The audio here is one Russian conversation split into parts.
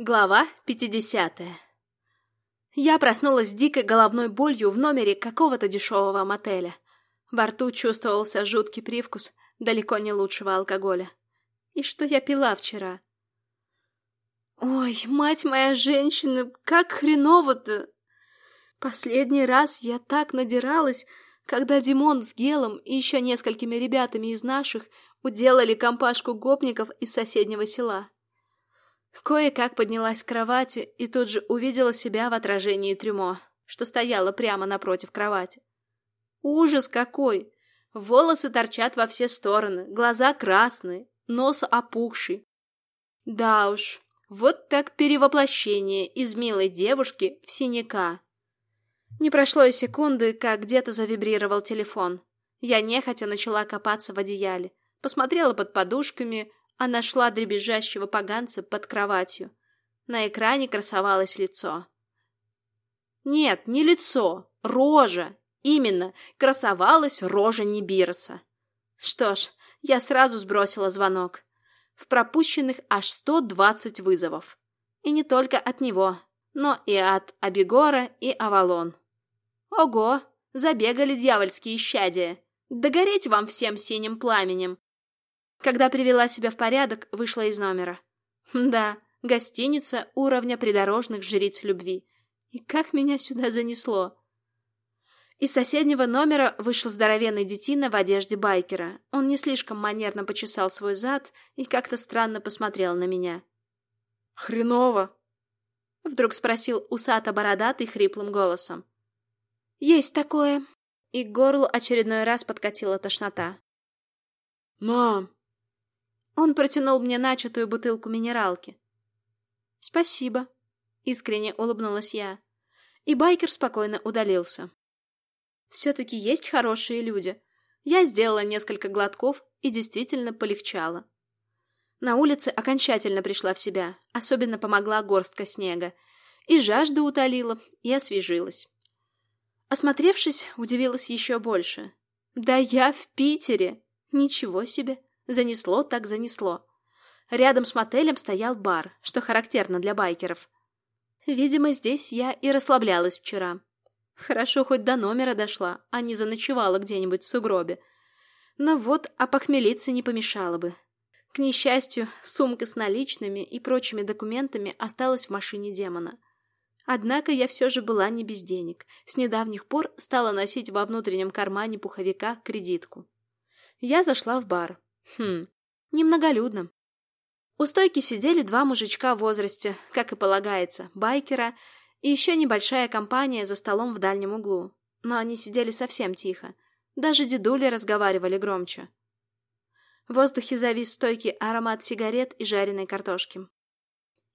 Глава 50 Я проснулась с дикой головной болью в номере какого-то дешевого мотеля. Во рту чувствовался жуткий привкус далеко не лучшего алкоголя. И что я пила вчера? Ой, мать моя женщина, как хреново-то! Последний раз я так надиралась, когда Димон с Гелом и еще несколькими ребятами из наших уделали компашку гопников из соседнего села. Кое-как поднялась с кровати и тут же увидела себя в отражении трюмо, что стояло прямо напротив кровати. Ужас какой! Волосы торчат во все стороны, глаза красные, нос опухший. Да уж, вот так перевоплощение из милой девушки в синяка. Не прошло и секунды, как где-то завибрировал телефон. Я нехотя начала копаться в одеяле, посмотрела под подушками, а нашла дребезжащего поганца под кроватью. На экране красовалось лицо. Нет, не лицо, рожа. Именно, красовалась рожа Нибироса. Что ж, я сразу сбросила звонок. В пропущенных аж 120 вызовов. И не только от него, но и от Абигора и Авалон. Ого, забегали дьявольские исчадия. Догореть вам всем синим пламенем. Когда привела себя в порядок, вышла из номера. Да, гостиница уровня придорожных жриц любви. И как меня сюда занесло? Из соседнего номера вышел здоровенный детина в одежде байкера. Он не слишком манерно почесал свой зад и как-то странно посмотрел на меня. «Хреново!» — вдруг спросил усато-бородатый хриплым голосом. «Есть такое!» И к горлу очередной раз подкатила тошнота. «Мам, он протянул мне начатую бутылку минералки. «Спасибо», — искренне улыбнулась я. И байкер спокойно удалился. Все-таки есть хорошие люди. Я сделала несколько глотков и действительно полегчало. На улице окончательно пришла в себя, особенно помогла горстка снега. И жажду утолила, и освежилась. Осмотревшись, удивилась еще больше. «Да я в Питере! Ничего себе!» Занесло так занесло. Рядом с мотелем стоял бар, что характерно для байкеров. Видимо, здесь я и расслаблялась вчера. Хорошо, хоть до номера дошла, а не заночевала где-нибудь в сугробе. Но вот опохмелиться не помешало бы. К несчастью, сумка с наличными и прочими документами осталась в машине демона. Однако я все же была не без денег. С недавних пор стала носить во внутреннем кармане пуховика кредитку. Я зашла в бар. Хм, немноголюдно. У стойки сидели два мужичка в возрасте, как и полагается, байкера, и еще небольшая компания за столом в дальнем углу. Но они сидели совсем тихо. Даже дедули разговаривали громче. В воздухе завис стойкий аромат сигарет и жареной картошки.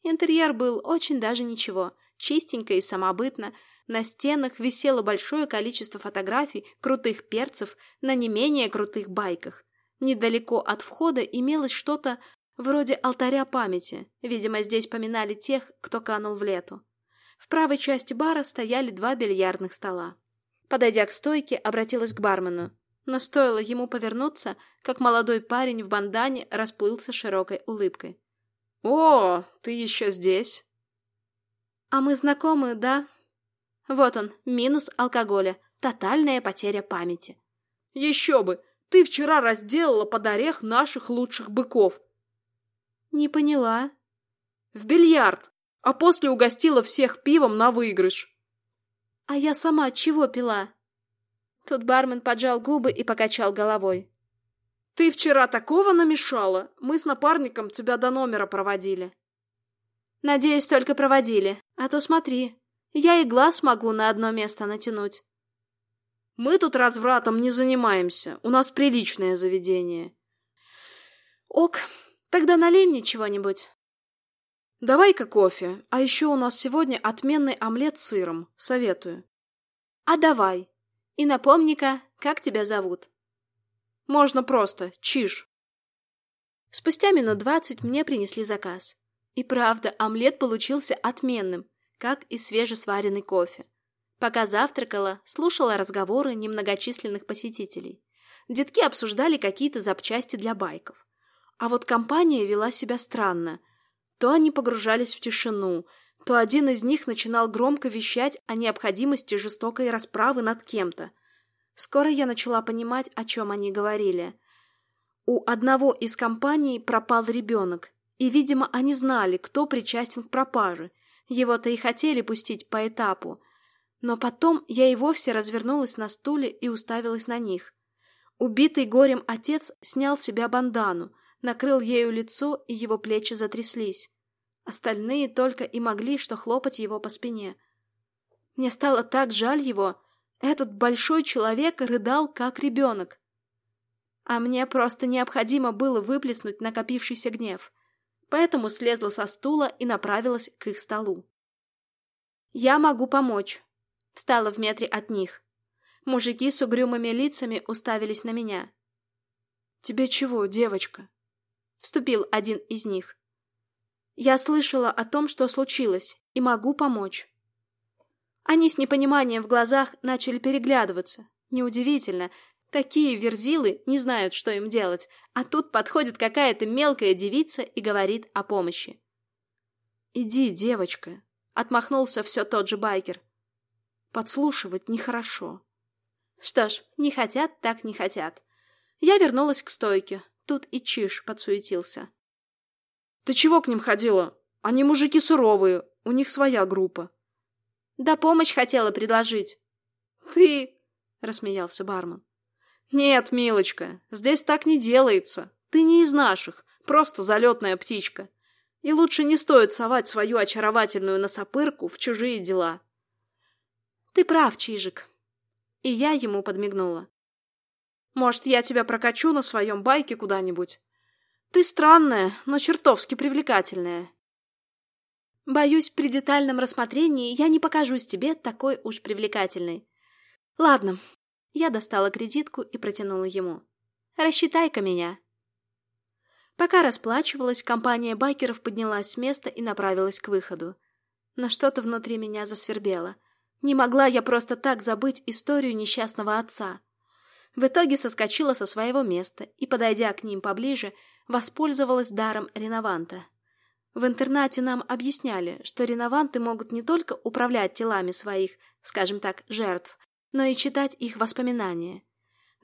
Интерьер был очень даже ничего, чистенько и самобытно. На стенах висело большое количество фотографий крутых перцев на не менее крутых байках. Недалеко от входа имелось что-то вроде алтаря памяти. Видимо, здесь поминали тех, кто канул в лету. В правой части бара стояли два бильярдных стола. Подойдя к стойке, обратилась к бармену. Но стоило ему повернуться, как молодой парень в бандане расплылся широкой улыбкой. «О, ты еще здесь?» «А мы знакомы, да?» Вот он, минус алкоголя, тотальная потеря памяти. «Еще бы! Ты вчера разделала под орех наших лучших быков. Не поняла. В бильярд, а после угостила всех пивом на выигрыш. А я сама чего пила? Тут бармен поджал губы и покачал головой. Ты вчера такого намешала? Мы с напарником тебя до номера проводили. Надеюсь, только проводили. А то смотри, я и глаз могу на одно место натянуть. Мы тут развратом не занимаемся, у нас приличное заведение. Ок, тогда налей мне чего-нибудь. Давай-ка кофе, а еще у нас сегодня отменный омлет с сыром, советую. А давай. И напомни-ка, как тебя зовут. Можно просто, Чиж. Спустя минут двадцать мне принесли заказ. И правда, омлет получился отменным, как и свежесваренный кофе. Пока завтракала, слушала разговоры немногочисленных посетителей. Детки обсуждали какие-то запчасти для байков. А вот компания вела себя странно. то они погружались в тишину, то один из них начинал громко вещать о необходимости жестокой расправы над кем-то. Скоро я начала понимать, о чем они говорили. У одного из компаний пропал ребенок, и, видимо, они знали, кто причастен к пропаже. Его-то и хотели пустить по этапу. Но потом я и вовсе развернулась на стуле и уставилась на них. Убитый горем отец снял с себя бандану, накрыл ею лицо, и его плечи затряслись. Остальные только и могли что хлопать его по спине. Мне стало так жаль его. Этот большой человек рыдал, как ребенок. А мне просто необходимо было выплеснуть накопившийся гнев. Поэтому слезла со стула и направилась к их столу. «Я могу помочь», — встала в метре от них. Мужики с угрюмыми лицами уставились на меня. «Тебе чего, девочка?» — вступил один из них. «Я слышала о том, что случилось, и могу помочь». Они с непониманием в глазах начали переглядываться. Неудивительно, такие верзилы не знают, что им делать, а тут подходит какая-то мелкая девица и говорит о помощи. «Иди, девочка», — отмахнулся все тот же байкер. «Подслушивать нехорошо». Что ж, не хотят, так не хотят. Я вернулась к стойке. Тут и Чиш подсуетился. «Ты чего к ним ходила? Они мужики суровые, у них своя группа». «Да помощь хотела предложить». «Ты...» — рассмеялся бармен. «Нет, милочка, здесь так не делается. Ты не из наших, просто залетная птичка. И лучше не стоит совать свою очаровательную носопырку в чужие дела». «Ты прав, Чижик», и я ему подмигнула. «Может, я тебя прокачу на своем байке куда-нибудь? Ты странная, но чертовски привлекательная». «Боюсь, при детальном рассмотрении я не покажусь тебе такой уж привлекательной. Ладно». Я достала кредитку и протянула ему. «Рассчитай-ка меня». Пока расплачивалась, компания байкеров поднялась с места и направилась к выходу. Но что-то внутри меня засвербело. Не могла я просто так забыть историю несчастного отца. В итоге соскочила со своего места и, подойдя к ним поближе, воспользовалась даром ренованта. В интернате нам объясняли, что ренованты могут не только управлять телами своих, скажем так, жертв, но и читать их воспоминания.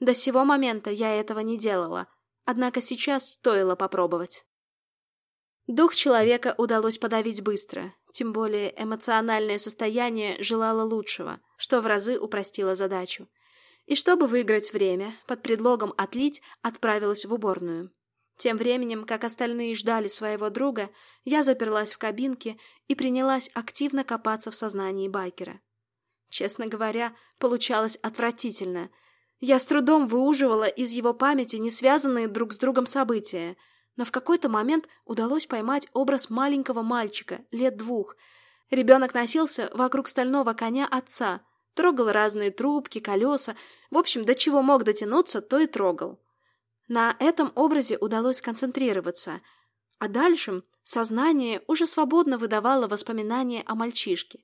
До сего момента я этого не делала, однако сейчас стоило попробовать. Дух человека удалось подавить быстро, тем более эмоциональное состояние желало лучшего, что в разы упростило задачу. И чтобы выиграть время, под предлогом отлить, отправилась в уборную. Тем временем, как остальные ждали своего друга, я заперлась в кабинке и принялась активно копаться в сознании байкера. Честно говоря, получалось отвратительно. Я с трудом выуживала из его памяти не связанные друг с другом события — но в какой-то момент удалось поймать образ маленького мальчика, лет двух. Ребенок носился вокруг стального коня отца, трогал разные трубки, колеса, в общем, до чего мог дотянуться, то и трогал. На этом образе удалось концентрироваться, а дальше сознание уже свободно выдавало воспоминания о мальчишке.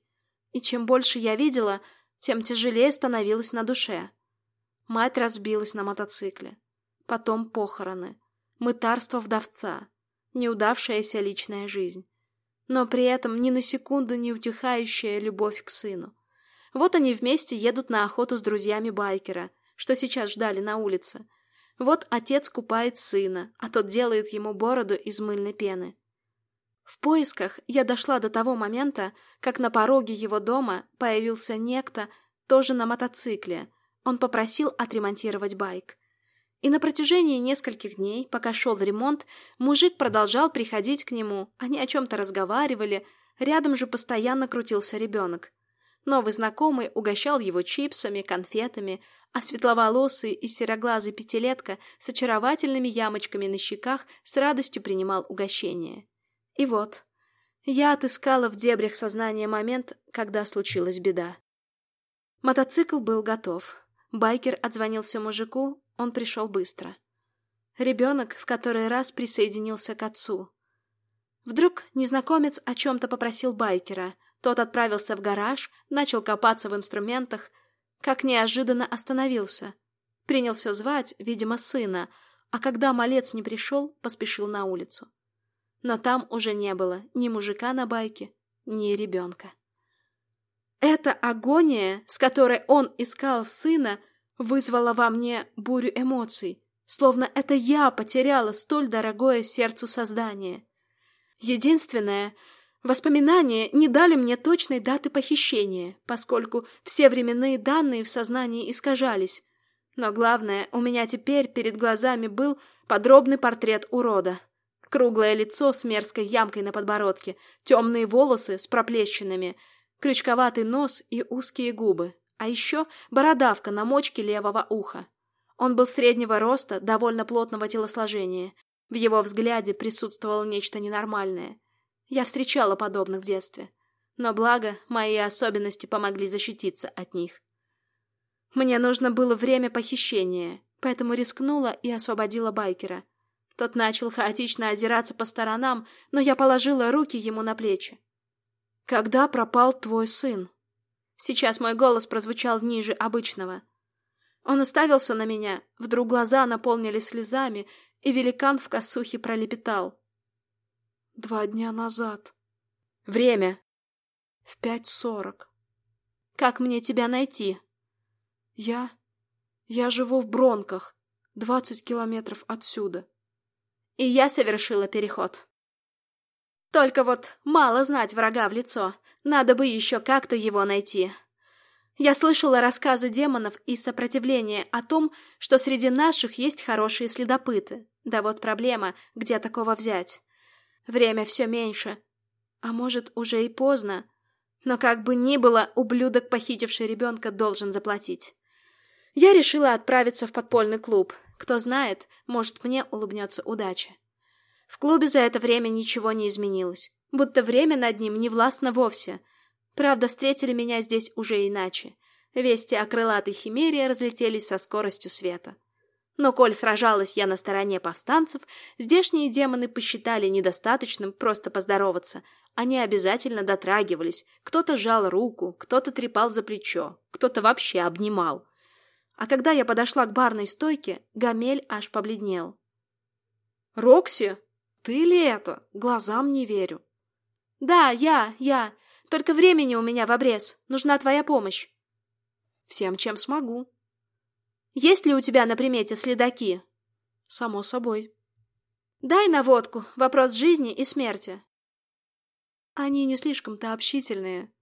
И чем больше я видела, тем тяжелее становилось на душе. Мать разбилась на мотоцикле. Потом похороны мытарство вдовца, неудавшаяся личная жизнь. Но при этом ни на секунду не утихающая любовь к сыну. Вот они вместе едут на охоту с друзьями байкера, что сейчас ждали на улице. Вот отец купает сына, а тот делает ему бороду из мыльной пены. В поисках я дошла до того момента, как на пороге его дома появился некто, тоже на мотоцикле. Он попросил отремонтировать байк. И на протяжении нескольких дней, пока шел ремонт, мужик продолжал приходить к нему, они о чем-то разговаривали, рядом же постоянно крутился ребенок. Новый знакомый угощал его чипсами, конфетами, а светловолосый и сероглазый пятилетка с очаровательными ямочками на щеках с радостью принимал угощение. И вот, я отыскала в дебрях сознания момент, когда случилась беда. Мотоцикл был готов. Байкер отзвонился мужику, он пришел быстро. Ребенок в который раз присоединился к отцу. Вдруг незнакомец о чем-то попросил байкера. Тот отправился в гараж, начал копаться в инструментах, как неожиданно остановился. Принялся звать, видимо, сына, а когда малец не пришел, поспешил на улицу. Но там уже не было ни мужика на байке, ни ребенка. Эта агония, с которой он искал сына, вызвала во мне бурю эмоций, словно это я потеряла столь дорогое сердцу создание. Единственное, воспоминания не дали мне точной даты похищения, поскольку все временные данные в сознании искажались. Но главное, у меня теперь перед глазами был подробный портрет урода. Круглое лицо с мерзкой ямкой на подбородке, темные волосы с проплещинами — крючковатый нос и узкие губы, а еще бородавка на мочке левого уха. Он был среднего роста, довольно плотного телосложения. В его взгляде присутствовало нечто ненормальное. Я встречала подобных в детстве. Но благо, мои особенности помогли защититься от них. Мне нужно было время похищения, поэтому рискнула и освободила байкера. Тот начал хаотично озираться по сторонам, но я положила руки ему на плечи. «Когда пропал твой сын?» Сейчас мой голос прозвучал ниже обычного. Он уставился на меня, вдруг глаза наполнились слезами, и великан в косухе пролепетал. «Два дня назад». «Время?» «В пять сорок». «Как мне тебя найти?» «Я... я живу в Бронках, двадцать километров отсюда». И я совершила переход. Только вот мало знать врага в лицо, надо бы еще как-то его найти. Я слышала рассказы демонов и сопротивления о том, что среди наших есть хорошие следопыты. Да вот проблема, где такого взять. Время все меньше. А может, уже и поздно. Но как бы ни было, ублюдок, похитивший ребенка, должен заплатить. Я решила отправиться в подпольный клуб. Кто знает, может, мне улыбнется удача. В клубе за это время ничего не изменилось, будто время над ним не властно вовсе. Правда, встретили меня здесь уже иначе. Вести о крылатой химере разлетелись со скоростью света. Но коль сражалась я на стороне повстанцев, здешние демоны посчитали недостаточным просто поздороваться. Они обязательно дотрагивались. Кто-то жал руку, кто-то трепал за плечо, кто-то вообще обнимал. А когда я подошла к барной стойке, Гамель аж побледнел. «Рокси!» Ты ли это? Глазам не верю. Да, я, я. Только времени у меня в обрез. Нужна твоя помощь. Всем, чем смогу. Есть ли у тебя на примете следаки? Само собой. Дай наводку. Вопрос жизни и смерти. Они не слишком-то общительные.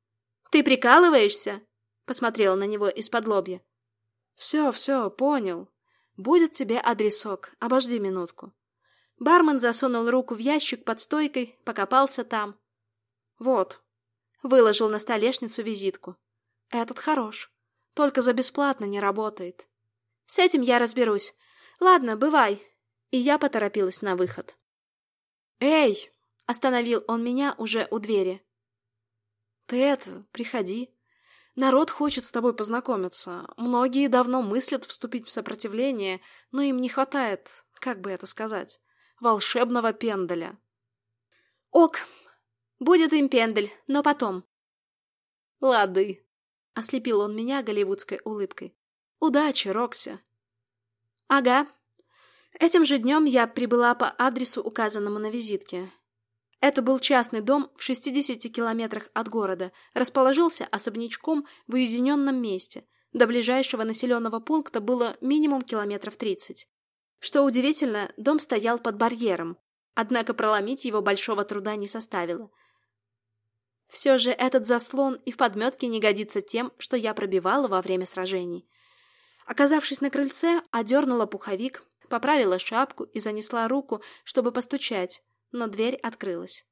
Ты прикалываешься? Посмотрела на него из-под лобья. Все, все, понял. Будет тебе адресок. Обожди минутку. Бармен засунул руку в ящик под стойкой, покопался там. «Вот». Выложил на столешницу визитку. «Этот хорош. Только за бесплатно не работает». «С этим я разберусь. Ладно, бывай». И я поторопилась на выход. «Эй!» — остановил он меня уже у двери. «Ты это, приходи. Народ хочет с тобой познакомиться. Многие давно мыслят вступить в сопротивление, но им не хватает, как бы это сказать, волшебного пенделя. «Ок, будет им пендель, но потом». «Лады», — ослепил он меня голливудской улыбкой. «Удачи, Рокси». «Ага». Этим же днем я прибыла по адресу, указанному на визитке. Это был частный дом в 60 километрах от города, расположился особнячком в уединенном месте. До ближайшего населенного пункта было минимум километров 30. Что удивительно, дом стоял под барьером, однако проломить его большого труда не составило. Все же этот заслон и в подметке не годится тем, что я пробивала во время сражений. Оказавшись на крыльце, одернула пуховик, поправила шапку и занесла руку, чтобы постучать, но дверь открылась.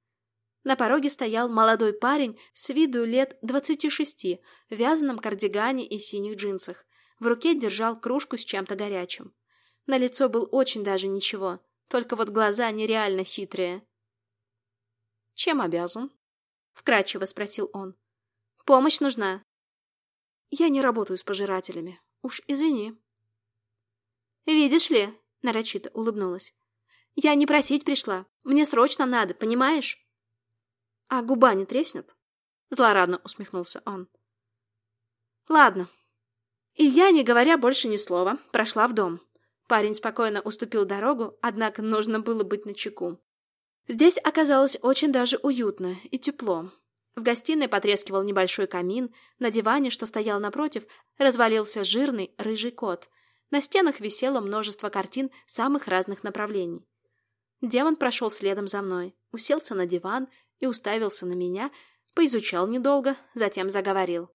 На пороге стоял молодой парень с виду лет двадцати шести, в вязаном кардигане и синих джинсах. В руке держал кружку с чем-то горячим. На лицо был очень даже ничего, только вот глаза нереально хитрые. «Чем обязан?» — вкратчиво спросил он. «Помощь нужна». «Я не работаю с пожирателями. Уж извини». «Видишь ли?» — нарочито улыбнулась. «Я не просить пришла. Мне срочно надо, понимаешь?» «А губа не треснет?» — злорадно усмехнулся он. «Ладно». И я, не говоря больше ни слова, прошла в дом. Парень спокойно уступил дорогу, однако нужно было быть начеку. Здесь оказалось очень даже уютно и тепло. В гостиной потрескивал небольшой камин, на диване, что стоял напротив, развалился жирный рыжий кот. На стенах висело множество картин самых разных направлений. Демон прошел следом за мной, уселся на диван и уставился на меня, поизучал недолго, затем заговорил.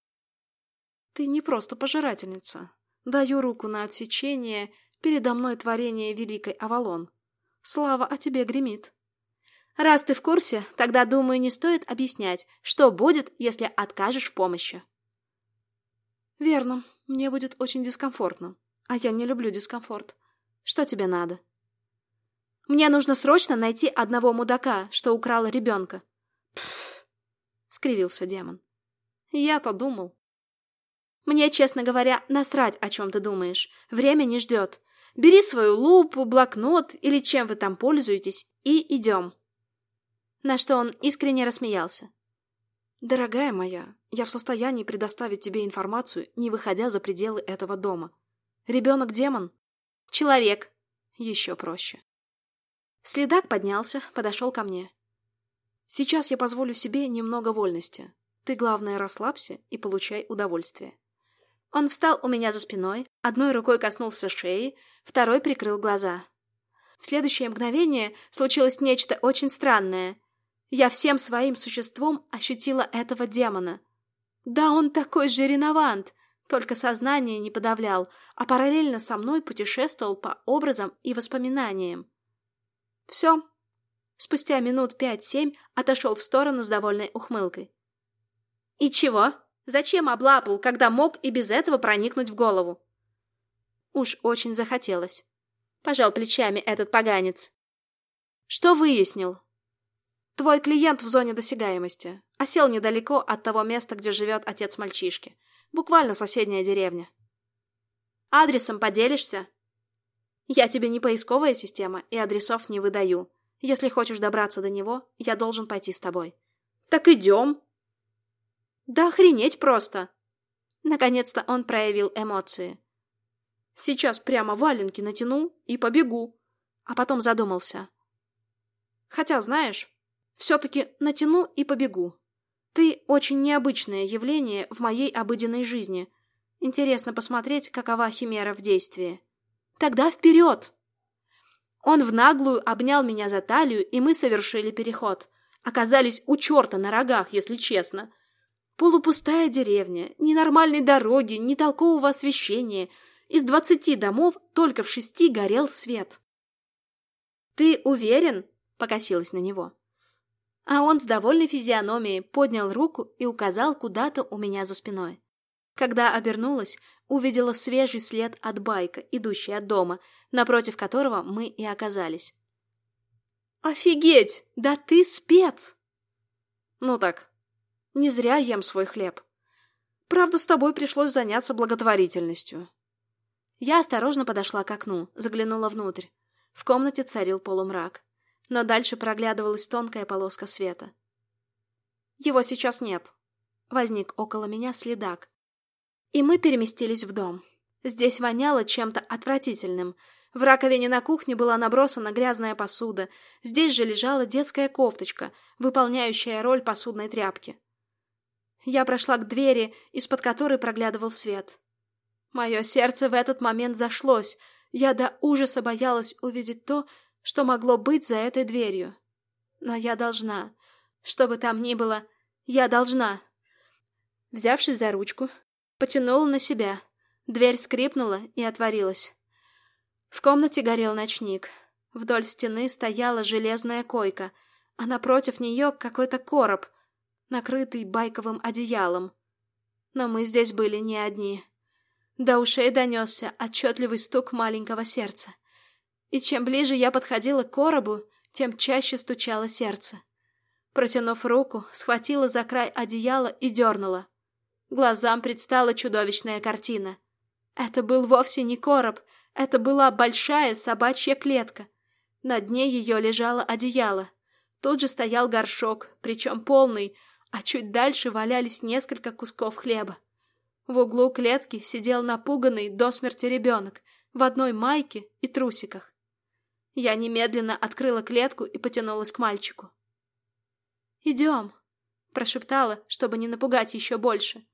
«Ты не просто пожирательница. Даю руку на отсечение, передо мной творение великой Авалон. Слава о тебе гремит». Раз ты в курсе, тогда, думаю, не стоит объяснять, что будет, если откажешь в помощи. Верно. Мне будет очень дискомфортно. А я не люблю дискомфорт. Что тебе надо? Мне нужно срочно найти одного мудака, что украл ребенка. Пф, скривился демон. Я-то думал. Мне, честно говоря, насрать, о чем ты думаешь. Время не ждет. Бери свою лупу, блокнот или чем вы там пользуетесь и идем на что он искренне рассмеялся. «Дорогая моя, я в состоянии предоставить тебе информацию, не выходя за пределы этого дома. Ребенок-демон?» «Человек». «Еще проще». Следак поднялся, подошел ко мне. «Сейчас я позволю себе немного вольности. Ты, главное, расслабься и получай удовольствие». Он встал у меня за спиной, одной рукой коснулся шеи, второй прикрыл глаза. В следующее мгновение случилось нечто очень странное — я всем своим существом ощутила этого демона. Да, он такой же реновант, только сознание не подавлял, а параллельно со мной путешествовал по образам и воспоминаниям. Все. Спустя минут пять-семь отошел в сторону с довольной ухмылкой. И чего? Зачем облапал, когда мог и без этого проникнуть в голову? Уж очень захотелось. Пожал плечами этот поганец. Что выяснил? Твой клиент в зоне досягаемости. Осел недалеко от того места, где живет отец мальчишки. Буквально соседняя деревня. Адресом поделишься? Я тебе не поисковая система и адресов не выдаю. Если хочешь добраться до него, я должен пойти с тобой. Так идем. Да охренеть просто. Наконец-то он проявил эмоции. Сейчас прямо валенки натяну и побегу. А потом задумался. Хотя, знаешь, все-таки натяну и побегу. Ты очень необычное явление в моей обыденной жизни. Интересно посмотреть, какова химера в действии. Тогда вперед! Он в наглую обнял меня за талию, и мы совершили переход. Оказались у черта на рогах, если честно. Полупустая деревня, ни нормальной дороги, ни толкового освещения. Из двадцати домов только в шести горел свет. «Ты уверен?» — покосилась на него а он с довольной физиономией поднял руку и указал куда-то у меня за спиной. Когда обернулась, увидела свежий след от байка, идущий от дома, напротив которого мы и оказались. «Офигеть! Да ты спец!» «Ну так, не зря ем свой хлеб. Правда, с тобой пришлось заняться благотворительностью». Я осторожно подошла к окну, заглянула внутрь. В комнате царил полумрак но дальше проглядывалась тонкая полоска света. Его сейчас нет. Возник около меня следак. И мы переместились в дом. Здесь воняло чем-то отвратительным. В раковине на кухне была набросана грязная посуда. Здесь же лежала детская кофточка, выполняющая роль посудной тряпки. Я прошла к двери, из-под которой проглядывал свет. Мое сердце в этот момент зашлось. Я до ужаса боялась увидеть то, что могло быть за этой дверью. Но я должна. Что бы там ни было, я должна. Взявшись за ручку, потянула на себя. Дверь скрипнула и отворилась. В комнате горел ночник. Вдоль стены стояла железная койка, а напротив нее какой-то короб, накрытый байковым одеялом. Но мы здесь были не одни. До ушей донесся отчетливый стук маленького сердца. И чем ближе я подходила к коробу, тем чаще стучало сердце. Протянув руку, схватила за край одеяла и дернула. Глазам предстала чудовищная картина. Это был вовсе не короб, это была большая собачья клетка. На дне ее лежало одеяло. Тут же стоял горшок, причем полный, а чуть дальше валялись несколько кусков хлеба. В углу клетки сидел напуганный до смерти ребенок в одной майке и трусиках. Я немедленно открыла клетку и потянулась к мальчику. «Идем», — прошептала, чтобы не напугать еще больше.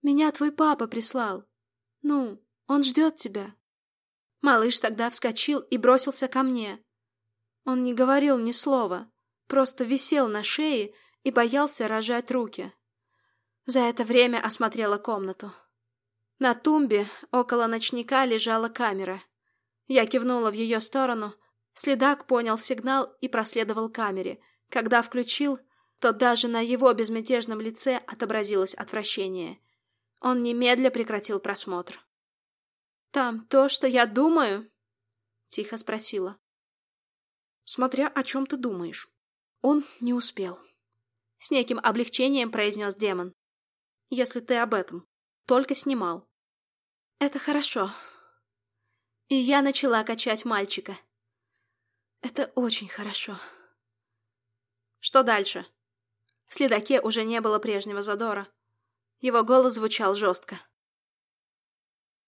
«Меня твой папа прислал. Ну, он ждет тебя». Малыш тогда вскочил и бросился ко мне. Он не говорил ни слова, просто висел на шее и боялся рожать руки. За это время осмотрела комнату. На тумбе около ночника лежала камера. Я кивнула в ее сторону. Следак понял сигнал и проследовал камере. Когда включил, то даже на его безмятежном лице отобразилось отвращение. Он немедля прекратил просмотр. «Там то, что я думаю?» — тихо спросила. «Смотря о чем ты думаешь. Он не успел». С неким облегчением произнес демон. «Если ты об этом. Только снимал». «Это хорошо». И я начала качать мальчика. «Это очень хорошо». «Что дальше?» В следаке уже не было прежнего задора. Его голос звучал жестко.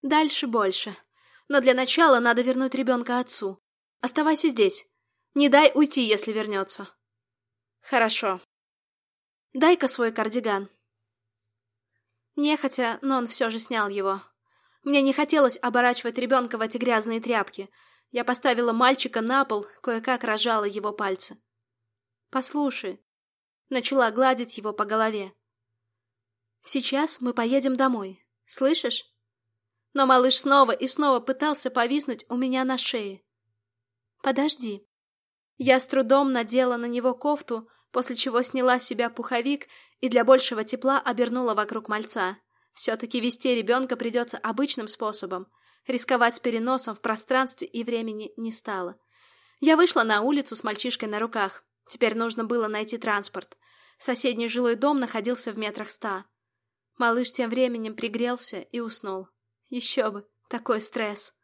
Дальше больше. Но для начала надо вернуть ребенка отцу. Оставайся здесь. Не дай уйти, если вернется. Хорошо. Дай-ка свой кардиган. Нехотя, но он все же снял его. Мне не хотелось оборачивать ребенка в эти грязные тряпки. Я поставила мальчика на пол, кое-как рожала его пальцы. «Послушай». Начала гладить его по голове. «Сейчас мы поедем домой. Слышишь?» но малыш снова и снова пытался повиснуть у меня на шее. «Подожди». Я с трудом надела на него кофту, после чего сняла с себя пуховик и для большего тепла обернула вокруг мальца. Все-таки вести ребенка придется обычным способом. Рисковать с переносом в пространстве и времени не стало. Я вышла на улицу с мальчишкой на руках. Теперь нужно было найти транспорт. Соседний жилой дом находился в метрах ста. Малыш тем временем пригрелся и уснул. Еще бы, такой стресс.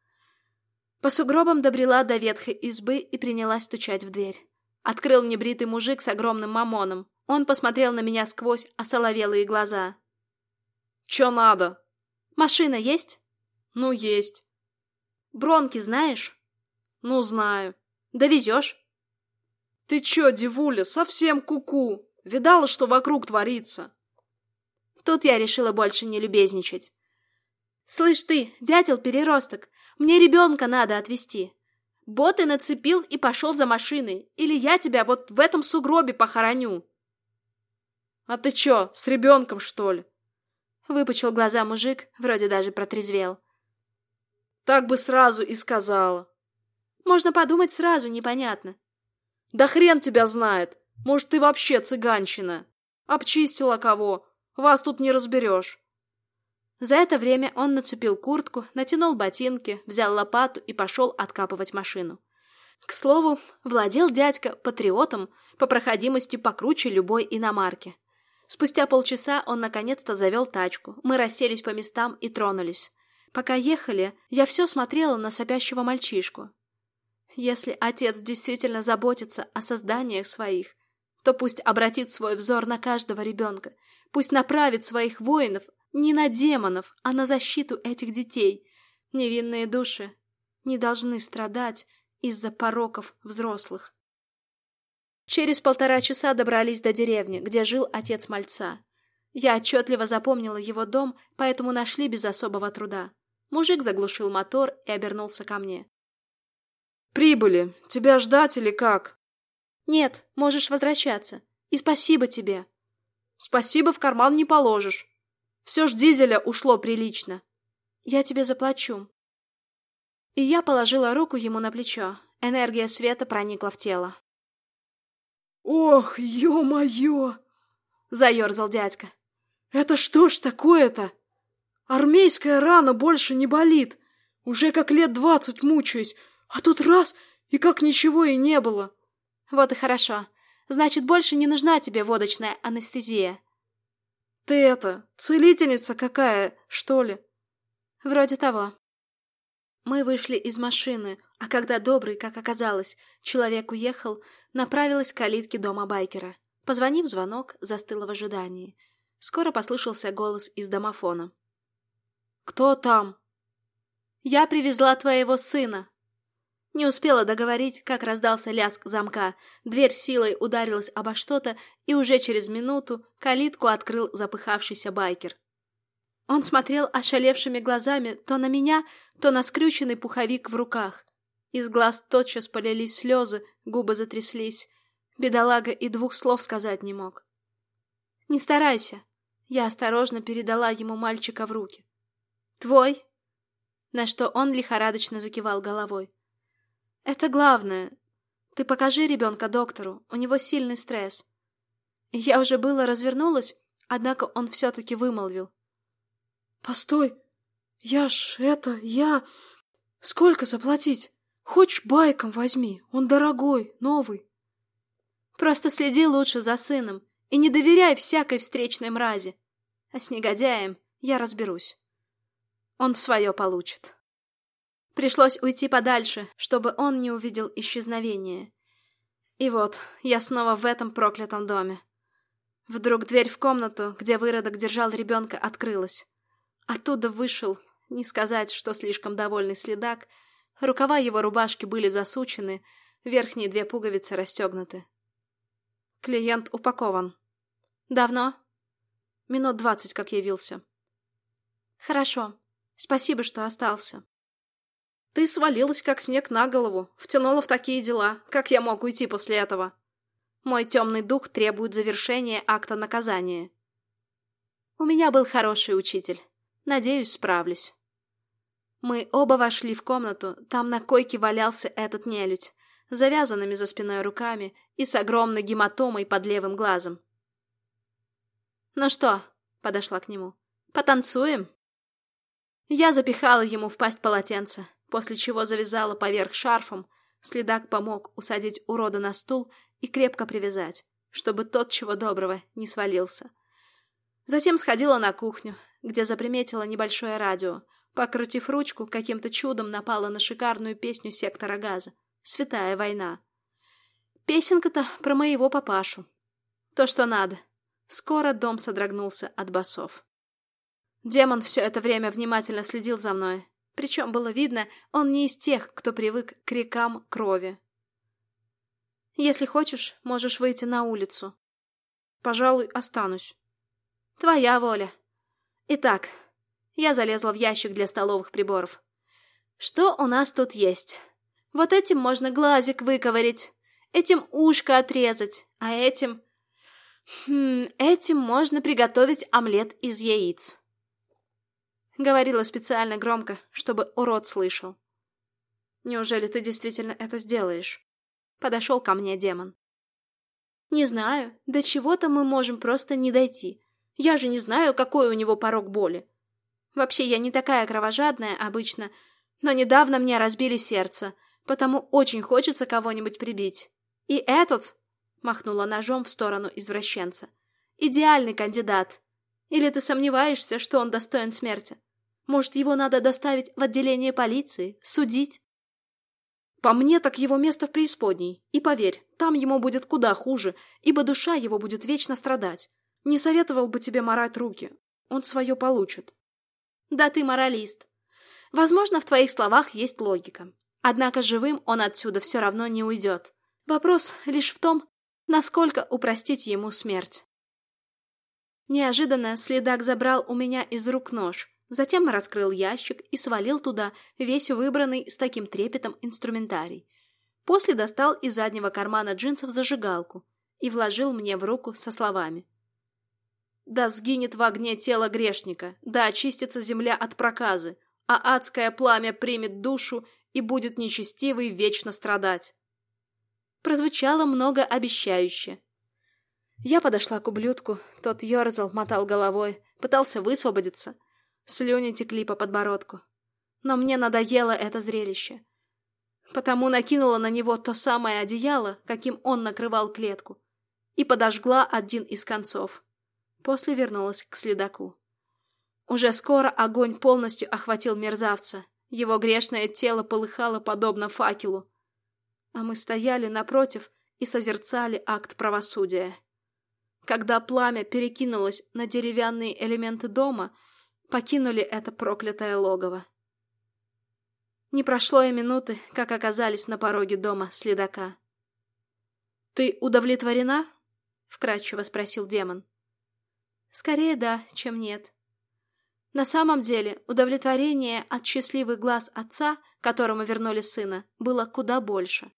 По сугробам добрела до ветхой избы и принялась стучать в дверь. Открыл небритый мужик с огромным мамоном. Он посмотрел на меня сквозь осоловелые глаза. «Чё надо?» «Машина есть?» «Ну, есть». «Бронки знаешь?» «Ну, знаю». «Довезешь?» «Ты чё, девуля, совсем куку? -ку? Видала, что вокруг творится?» Тут я решила больше не любезничать. «Слышь ты, дятел-переросток, мне ребенка надо отвезти. Боты нацепил и пошел за машиной, или я тебя вот в этом сугробе похороню». «А ты чё, с ребенком, что ли?» Выпучил глаза мужик, вроде даже протрезвел. «Так бы сразу и сказала». «Можно подумать сразу, непонятно». «Да хрен тебя знает! Может, ты вообще цыганщина? Обчистила кого? Вас тут не разберешь». За это время он нацепил куртку, натянул ботинки, взял лопату и пошел откапывать машину. К слову, владел дядька патриотом по проходимости покруче любой иномарки. Спустя полчаса он наконец-то завел тачку. Мы расселись по местам и тронулись. Пока ехали, я все смотрела на сопящего мальчишку. Если отец действительно заботится о созданиях своих, то пусть обратит свой взор на каждого ребенка, пусть направит своих воинов не на демонов, а на защиту этих детей. Невинные души не должны страдать из-за пороков взрослых. Через полтора часа добрались до деревни, где жил отец мальца. Я отчетливо запомнила его дом, поэтому нашли без особого труда. Мужик заглушил мотор и обернулся ко мне. «Прибыли. Тебя ждать или как?» «Нет, можешь возвращаться. И спасибо тебе». «Спасибо в карман не положишь. Все ж дизеля ушло прилично. Я тебе заплачу. И я положила руку ему на плечо. Энергия света проникла в тело. «Ох, ё-моё!» — заерзал дядька. «Это что ж такое-то? Армейская рана больше не болит. Уже как лет двадцать мучаюсь, а тут раз — и как ничего и не было». «Вот и хорошо. Значит, больше не нужна тебе водочная анестезия. Ты это, целительница какая, что ли? Вроде того. Мы вышли из машины, а когда добрый, как оказалось, человек уехал, направилась к калитке дома байкера. Позвонив звонок, застыла в ожидании. Скоро послышался голос из домофона. «Кто там?» «Я привезла твоего сына». Не успела договорить, как раздался лязг замка. Дверь силой ударилась обо что-то, и уже через минуту калитку открыл запыхавшийся байкер. Он смотрел ошалевшими глазами то на меня, то на скрюченный пуховик в руках. Из глаз тотчас полились слезы, губы затряслись. Бедолага и двух слов сказать не мог. «Не старайся!» Я осторожно передала ему мальчика в руки. «Твой?» На что он лихорадочно закивал головой. Это главное. Ты покажи ребенка доктору, у него сильный стресс. Я уже было развернулась, однако он все-таки вымолвил. Постой, я ж это, я... Сколько заплатить? Хочешь, байком возьми, он дорогой, новый. Просто следи лучше за сыном и не доверяй всякой встречной мрази. А с негодяем я разберусь. Он свое получит. Пришлось уйти подальше, чтобы он не увидел исчезновения. И вот, я снова в этом проклятом доме. Вдруг дверь в комнату, где выродок держал ребенка, открылась. Оттуда вышел, не сказать, что слишком довольный следак, рукава его рубашки были засучены, верхние две пуговицы расстегнуты. Клиент упакован. Давно? Минут двадцать, как явился. Хорошо. Спасибо, что остался. Ты свалилась, как снег на голову, втянула в такие дела. Как я мог уйти после этого? Мой темный дух требует завершения акта наказания. У меня был хороший учитель. Надеюсь, справлюсь. Мы оба вошли в комнату, там на койке валялся этот нелюдь, завязанными за спиной руками и с огромной гематомой под левым глазом. «Ну что?» — подошла к нему. «Потанцуем?» Я запихала ему в пасть полотенце, после чего завязала поверх шарфом. Следак помог усадить урода на стул и крепко привязать, чтобы тот, чего доброго, не свалился. Затем сходила на кухню, где заприметила небольшое радио. Покрутив ручку, каким-то чудом напала на шикарную песню сектора газа «Святая война». Песенка-то про моего папашу. То, что надо. Скоро дом содрогнулся от басов. Демон все это время внимательно следил за мной, причем было видно, он не из тех, кто привык к рекам крови. «Если хочешь, можешь выйти на улицу». «Пожалуй, останусь». «Твоя воля». Итак, я залезла в ящик для столовых приборов. Что у нас тут есть? Вот этим можно глазик выковырить, этим ушко отрезать, а этим... Хм, этим можно приготовить омлет из яиц. Говорила специально громко, чтобы урод слышал. «Неужели ты действительно это сделаешь?» Подошел ко мне демон. «Не знаю. До чего-то мы можем просто не дойти. Я же не знаю, какой у него порог боли. Вообще, я не такая кровожадная обычно, но недавно мне разбили сердце, потому очень хочется кого-нибудь прибить. И этот...» Махнула ножом в сторону извращенца. «Идеальный кандидат. Или ты сомневаешься, что он достоин смерти?» Может, его надо доставить в отделение полиции, судить? По мне, так его место в преисподней. И поверь, там ему будет куда хуже, ибо душа его будет вечно страдать. Не советовал бы тебе морать руки. Он свое получит. Да ты моралист. Возможно, в твоих словах есть логика. Однако живым он отсюда все равно не уйдет. Вопрос лишь в том, насколько упростить ему смерть. Неожиданно следак забрал у меня из рук нож, Затем раскрыл ящик и свалил туда весь выбранный с таким трепетом инструментарий. После достал из заднего кармана джинсов зажигалку и вложил мне в руку со словами. «Да сгинет в огне тело грешника, да очистится земля от проказы, а адское пламя примет душу и будет нечестивый вечно страдать». Прозвучало многообещающе. Я подошла к ублюдку, тот ерзал, мотал головой, пытался высвободиться — Слюни текли по подбородку. Но мне надоело это зрелище. Потому накинула на него то самое одеяло, каким он накрывал клетку, и подожгла один из концов. После вернулась к следаку. Уже скоро огонь полностью охватил мерзавца. Его грешное тело полыхало подобно факелу. А мы стояли напротив и созерцали акт правосудия. Когда пламя перекинулось на деревянные элементы дома, покинули это проклятое логово. Не прошло и минуты, как оказались на пороге дома следака. «Ты удовлетворена?» — вкратчиво спросил демон. «Скорее да, чем нет. На самом деле, удовлетворение от счастливых глаз отца, которому вернули сына, было куда больше.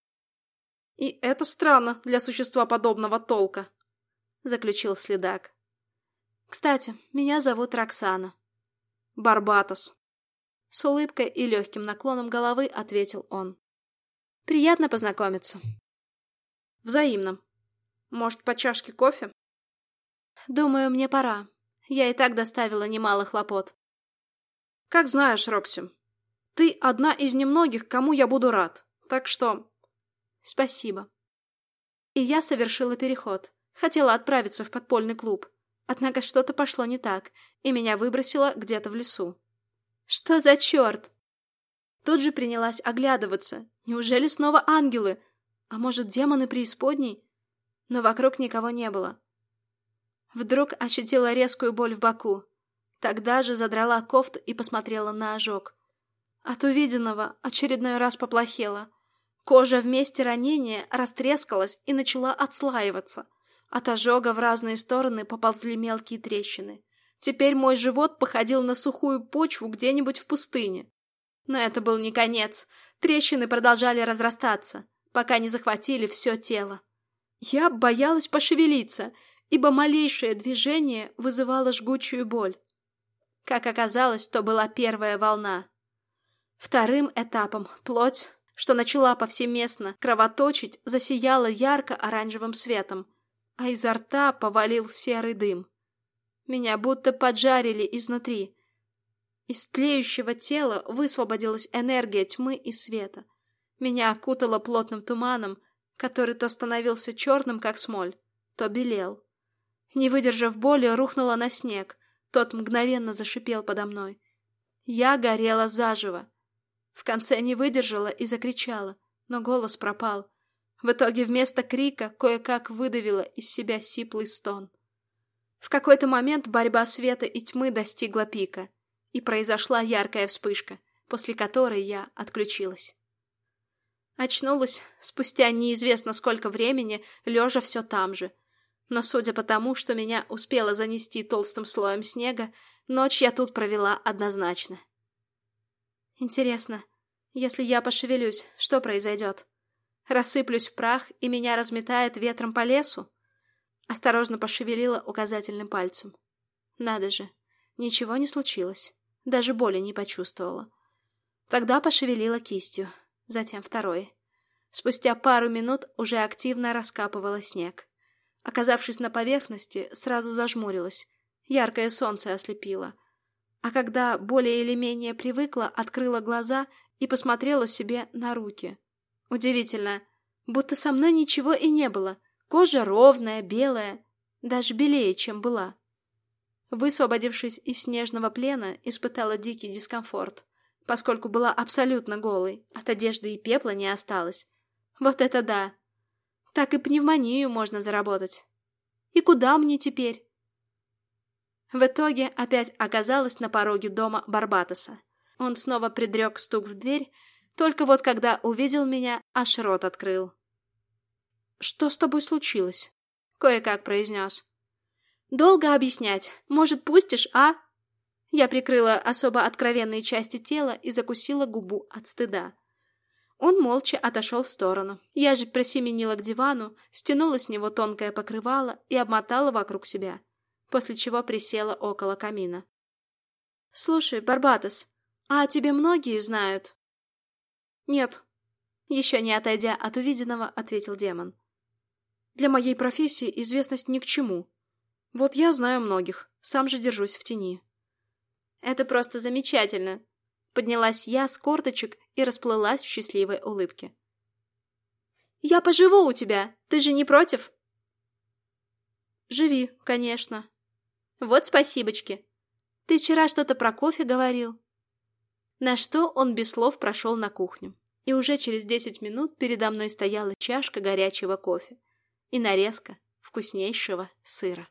«И это странно для существа подобного толка», — заключил следак. «Кстати, меня зовут Роксана». «Барбатос», — с улыбкой и легким наклоном головы ответил он. «Приятно познакомиться». «Взаимно. Может, по чашке кофе?» «Думаю, мне пора. Я и так доставила немало хлопот». «Как знаешь, Рокси. Ты одна из немногих, кому я буду рад. Так что Спасибо. И я совершила переход. Хотела отправиться в подпольный клуб. Однако что-то пошло не так, и меня выбросило где-то в лесу. Что за черт? Тут же принялась оглядываться. Неужели снова ангелы? А может, демоны преисподней? Но вокруг никого не было. Вдруг ощутила резкую боль в боку. Тогда же задрала кофту и посмотрела на ожог. От увиденного очередной раз поплохело. Кожа в месте ранения растрескалась и начала отслаиваться. От ожога в разные стороны поползли мелкие трещины. Теперь мой живот походил на сухую почву где-нибудь в пустыне. Но это был не конец. Трещины продолжали разрастаться, пока не захватили все тело. Я боялась пошевелиться, ибо малейшее движение вызывало жгучую боль. Как оказалось, то была первая волна. Вторым этапом плоть что начала повсеместно кровоточить, засияла ярко-оранжевым светом, а изо рта повалил серый дым. Меня будто поджарили изнутри. Из тлеющего тела высвободилась энергия тьмы и света. Меня окутало плотным туманом, который то становился черным, как смоль, то белел. Не выдержав боли, рухнула на снег. Тот мгновенно зашипел подо мной. Я горела заживо. В конце не выдержала и закричала, но голос пропал. В итоге вместо крика кое-как выдавила из себя сиплый стон. В какой-то момент борьба света и тьмы достигла пика, и произошла яркая вспышка, после которой я отключилась. Очнулась спустя неизвестно сколько времени, лежа все там же. Но судя по тому, что меня успело занести толстым слоем снега, ночь я тут провела однозначно. Интересно, если я пошевелюсь, что произойдет? Рассыплюсь в прах, и меня разметает ветром по лесу? Осторожно пошевелила указательным пальцем. Надо же, ничего не случилось. Даже боли не почувствовала. Тогда пошевелила кистью, затем второй. Спустя пару минут уже активно раскапывала снег. Оказавшись на поверхности, сразу зажмурилась. Яркое солнце ослепило. А когда более или менее привыкла, открыла глаза и посмотрела себе на руки. Удивительно, будто со мной ничего и не было. Кожа ровная, белая, даже белее, чем была. Высвободившись из снежного плена, испытала дикий дискомфорт, поскольку была абсолютно голой, от одежды и пепла не осталось. Вот это да! Так и пневмонию можно заработать. И куда мне теперь? В итоге опять оказалась на пороге дома Барбатоса. Он снова предрек стук в дверь, только вот когда увидел меня, аж рот открыл. «Что с тобой случилось?» — кое-как произнес. «Долго объяснять. Может, пустишь, а?» Я прикрыла особо откровенные части тела и закусила губу от стыда. Он молча отошел в сторону. Я же просеменила к дивану, стянула с него тонкое покрывало и обмотала вокруг себя после чего присела около камина. «Слушай, Барбатос, а тебе многие знают?» «Нет», — еще не отойдя от увиденного, ответил демон. «Для моей профессии известность ни к чему. Вот я знаю многих, сам же держусь в тени». «Это просто замечательно!» Поднялась я с корточек и расплылась в счастливой улыбке. «Я поживу у тебя, ты же не против?» «Живи, конечно», вот спасибочки. Ты вчера что-то про кофе говорил. На что он без слов прошел на кухню. И уже через десять минут передо мной стояла чашка горячего кофе и нарезка вкуснейшего сыра.